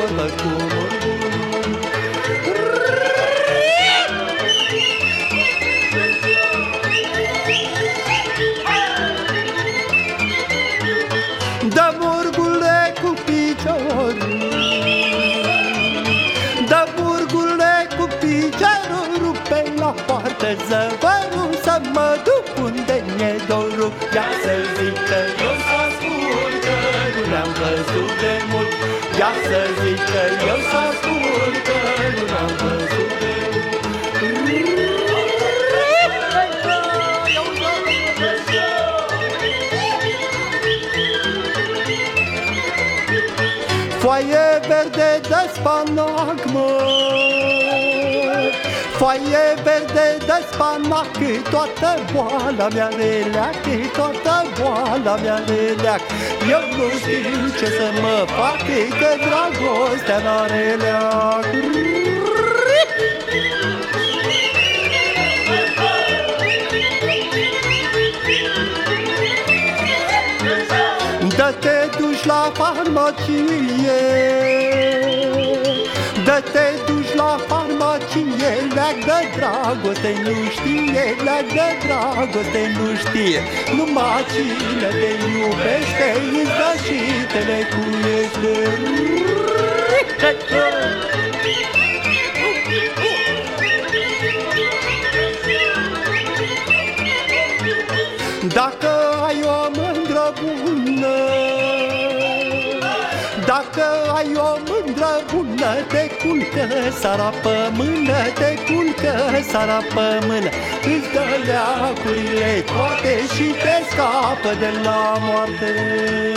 Și de-anușa gradului Că vă cu Da murgule cu piciorul. Da murgule cu piciorul Rupe la poartă zăvarul Să mă duc unde mi-e dorul. Ia să nu ne-am văzut de mult. Ia să zică eu să ascult Că nu ne-am văzut de mult. Foaie verde de spanac, mă. Foaie verde de spanac Toată boala mea de leac Toată boala mea de leac. Eu nu știu ce să mă fac Că dragostea n-are leac. Da te duci la farmacie. Da te duci la farmacie Leac de dragoste nu știe Leac de dragoste nu știe. Numai cine te iubește Îți dă și te lecuiește Dacă ai o mândră bună Dacă ai o mândră bună Te culcă sara pe mână Te culcă sara pe mână. Îți dă leacurile toate Și te scapă de la moarte